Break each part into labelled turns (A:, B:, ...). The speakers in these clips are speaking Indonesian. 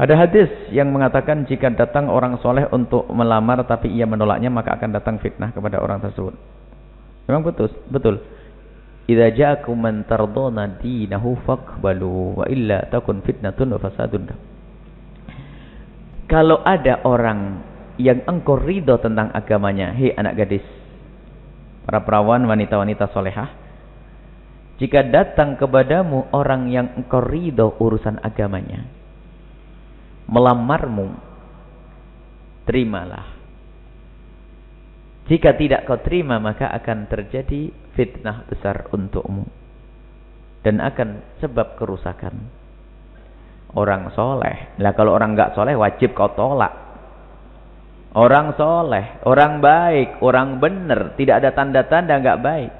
A: Ada hadis yang mengatakan jika datang orang soleh untuk melamar tapi ia menolaknya maka akan datang fitnah kepada orang tersebut. Memang betul, betul. Idza ja'akum man tardona dinahu faqbalu wa illa takun fitnatun wa fasadun. Kalau ada orang yang engkau ridho tentang agamanya, hei anak gadis, para perawan wanita-wanita solehah, jika datang kepadamu orang yang engkau ridho urusan agamanya, melamarmu, terimalah. Jika tidak kau terima, maka akan terjadi fitnah besar untukmu. Dan akan sebab kerusakan. Orang soleh. Lah kalau orang enggak soleh, wajib kau tolak. Orang soleh, orang baik, orang benar. Tidak ada tanda-tanda enggak baik.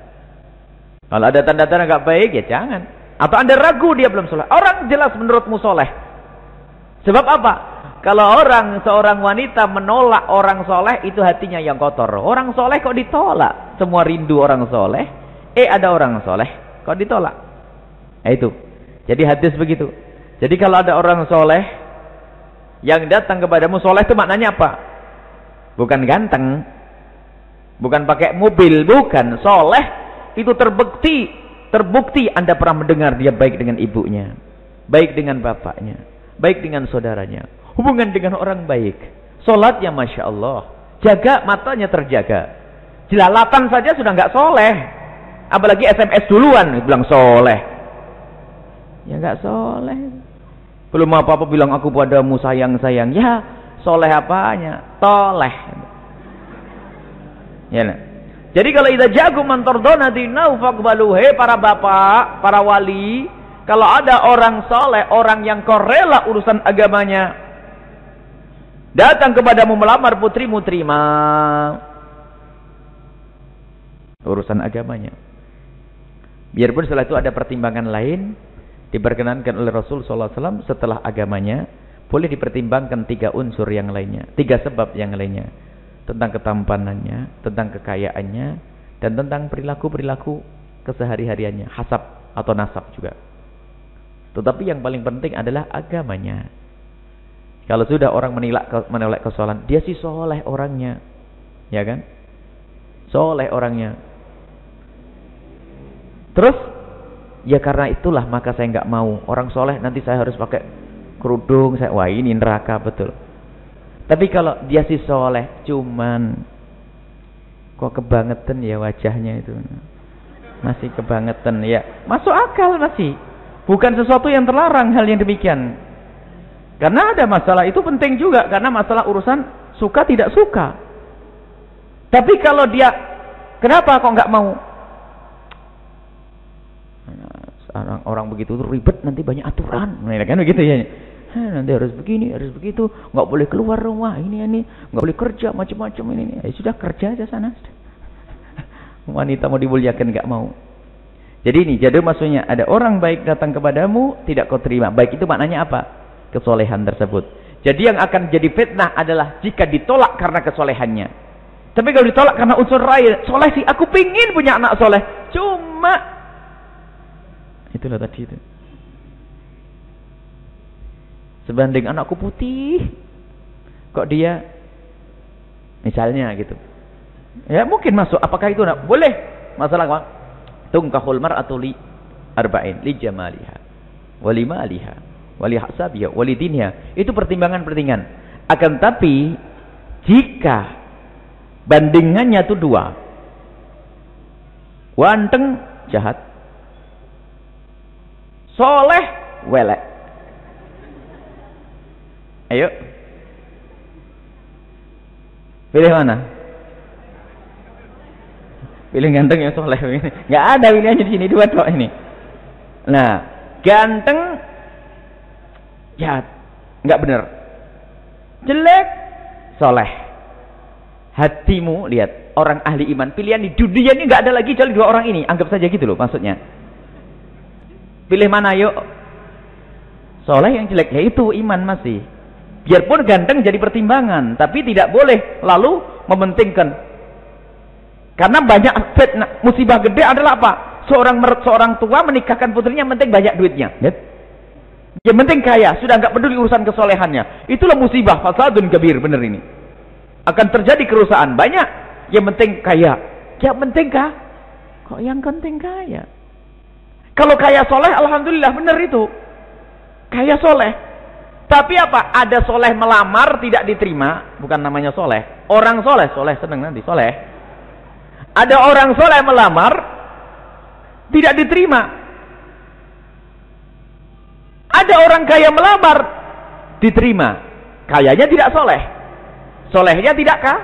A: Kalau ada tanda-tanda enggak baik, ya jangan. Atau anda ragu dia belum soleh. Orang jelas menurutmu soleh. Sebab apa? Kalau orang, seorang wanita menolak orang soleh, itu hatinya yang kotor. Orang soleh kok ditolak? Semua rindu orang soleh. Eh ada orang soleh, kok ditolak? Nah, itu. Jadi hadis begitu. Jadi kalau ada orang soleh, yang datang kepadamu soleh itu maknanya apa? Bukan ganteng. Bukan pakai mobil, bukan. Soleh itu terbukti. Terbukti Anda pernah mendengar dia baik dengan ibunya. Baik dengan bapaknya baik dengan saudaranya, hubungan dengan orang baik, solatnya masya Allah, jaga matanya terjaga, jelalatan saja sudah nggak soleh, apalagi SMS duluan bilang soleh, ya nggak soleh, belum apa apa bilang aku padamu sayang sayang, ya soleh apanya, toleh, ya nah. Jadi kalau ida jago mantordona dinau fakbaluhe para bapak, para wali, kalau ada orang soleh, orang yang korela urusan agamanya, datang kepadamu melamar putrimu, terima urusan agamanya. Biarpun setelah itu ada pertimbangan lain, diperkenankan oleh Rasul SAW setelah agamanya, boleh dipertimbangkan tiga unsur yang lainnya, tiga sebab yang lainnya. Tentang ketampanannya, tentang kekayaannya, dan tentang perilaku-perilaku kesehari-hariannya, hasab atau nasab juga. Tetapi yang paling penting adalah agamanya. Kalau sudah orang menilai menolak kesalahan, dia sih soleh orangnya. Ya kan? Soleh orangnya. Terus, ya karena itulah maka saya nggak mau. Orang soleh nanti saya harus pakai kerudung. Saya, wah ini neraka betul. Tapi kalau dia sih soleh, cuman kok kebangetan ya wajahnya itu. Masih kebangetan ya. Masuk akal masih. Bukan sesuatu yang terlarang hal yang demikian. Karena ada masalah itu penting juga karena masalah urusan suka tidak suka. Tapi kalau dia kenapa kok nggak mau? Orang, orang begitu itu ribet nanti banyak aturan, nah, kan begitu ya. nanti harus begini, harus begitu, nggak boleh keluar rumah, ini ini, nggak boleh kerja macam-macam ini, ini. Ya, sudah kerja aja sana. Wanita mau dimuliakan nggak mau. Jadi ini, jadi maksudnya ada orang baik datang kepadamu, tidak kau terima. Baik itu maknanya apa? Kesolehan tersebut. Jadi yang akan jadi fitnah adalah jika ditolak karena kesolehannya. Tapi kalau ditolak karena unsur lain, soleh sih, aku pingin punya anak soleh. Cuma, itulah tadi itu. Sebanding anakku putih, kok dia, misalnya gitu. Ya mungkin masuk, apakah itu boleh? Masalah tunkahul mar'atu li arba'in li jamaliha wa li maliha wa li hasabiha wa li dinha. Itu pertimbangan-pertimbangan. Akan tapi jika bandingannya itu dua wanteng jahat soleh welek. Ayo. Pilih mana Pilih ganteng yang soleh. Nggak ada pilihannya di sini dua tok ini. Nah, ganteng jahat, nggak benar. Jelek, soleh. Hatimu lihat orang ahli iman. Pilihan di dunia ini nggak ada lagi kecuali dua orang ini. Anggap saja gitu loh maksudnya. Pilih mana yuk? Soleh yang jelek, ya itu iman masih. Biarpun ganteng jadi pertimbangan, tapi tidak boleh lalu mementingkan karena banyak fitnah, musibah gede adalah apa? Seorang seorang tua menikahkan putrinya penting banyak duitnya. Lihat. Yang penting kaya, sudah nggak peduli urusan kesolehannya. Itulah musibah fasadun kabir, benar ini. Akan terjadi kerusakan banyak. Yang penting kaya. Yang penting kah? Kok yang penting kaya? Kalau kaya soleh, alhamdulillah benar itu. Kaya soleh. Tapi apa? Ada soleh melamar tidak diterima, bukan namanya soleh. Orang soleh, soleh senang nanti soleh. Ada orang soleh melamar tidak diterima, ada orang kaya melamar, diterima. Kayanya tidak soleh. Solehnya tidak kah?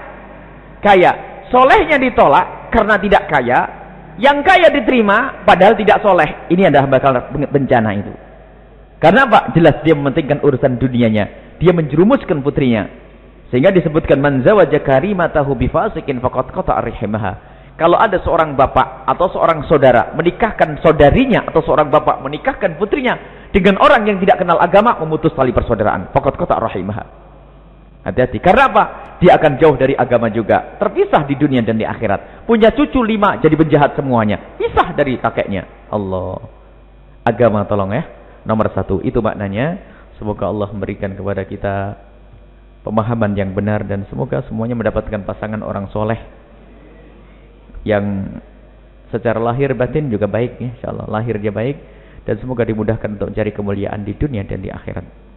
A: Kaya. Solehnya ditolak karena tidak kaya. Yang kaya diterima padahal tidak soleh. Ini adalah bakal bencana itu. Karena apa? Jelas dia mementingkan urusan dunianya. Dia menjerumuskan putrinya. Sehingga disebutkan man zawaja karimatahu bifasikin faqad qata'a rihimaha. Kalau ada seorang bapak atau seorang saudara menikahkan saudarinya atau seorang bapak menikahkan putrinya dengan orang yang tidak kenal agama memutus tali persaudaraan. Pokok kota rahimah. Hati-hati. Karena apa? Dia akan jauh dari agama juga. Terpisah di dunia dan di akhirat. Punya cucu lima jadi penjahat semuanya. Pisah dari kakeknya. Allah. Agama tolong ya. Nomor satu. Itu maknanya. Semoga Allah memberikan kepada kita pemahaman yang benar dan semoga semuanya mendapatkan pasangan orang soleh yang secara lahir batin juga baik ya insyaallah lahir dia baik dan semoga dimudahkan untuk mencari kemuliaan di dunia dan di akhirat